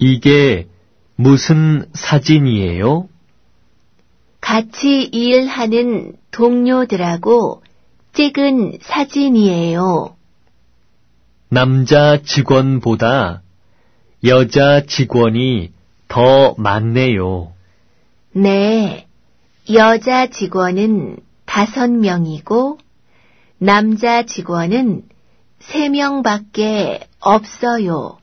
이게 무슨 사진이에요? 같이 일하는 동료들하고 찍은 사진이에요. 남자 직원보다 여자 직원이 더 많네요. 네, 여자 직원은 다섯 명이고 남자 직원은 세 명밖에 없어요.